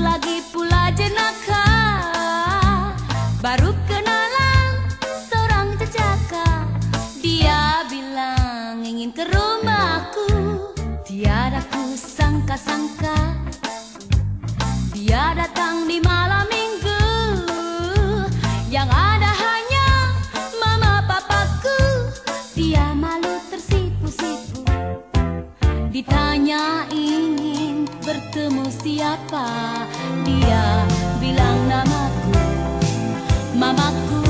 lagi pula jenaka. Baru kenalan seorang jejaka. Dia bilang ingin ke rumahku. Tiada ku sangka-sangka bertemu siapa? Dia bilang namaku Mamaku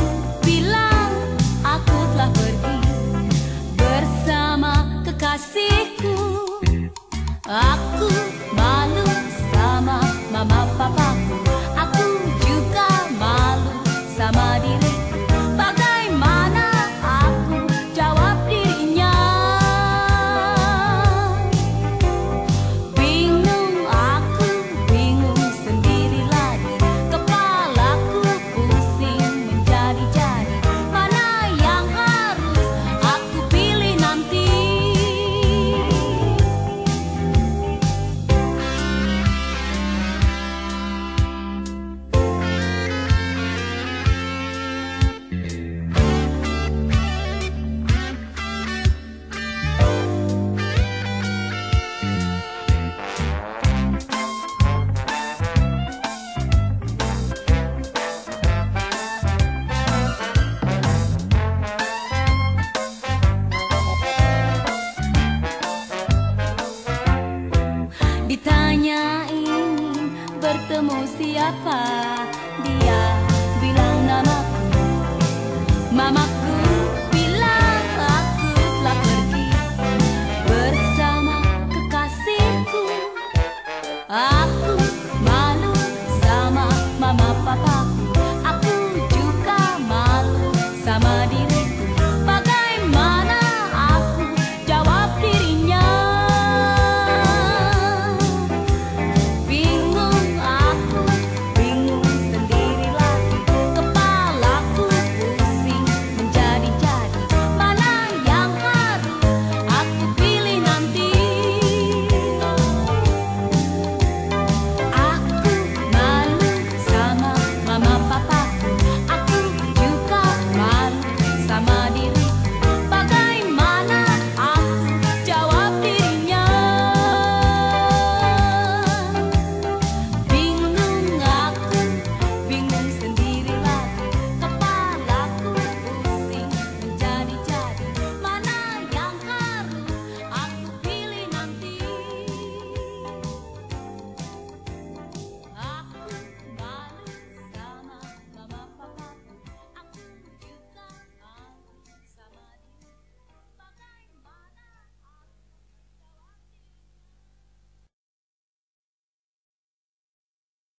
hanya ingin bertemu siapa?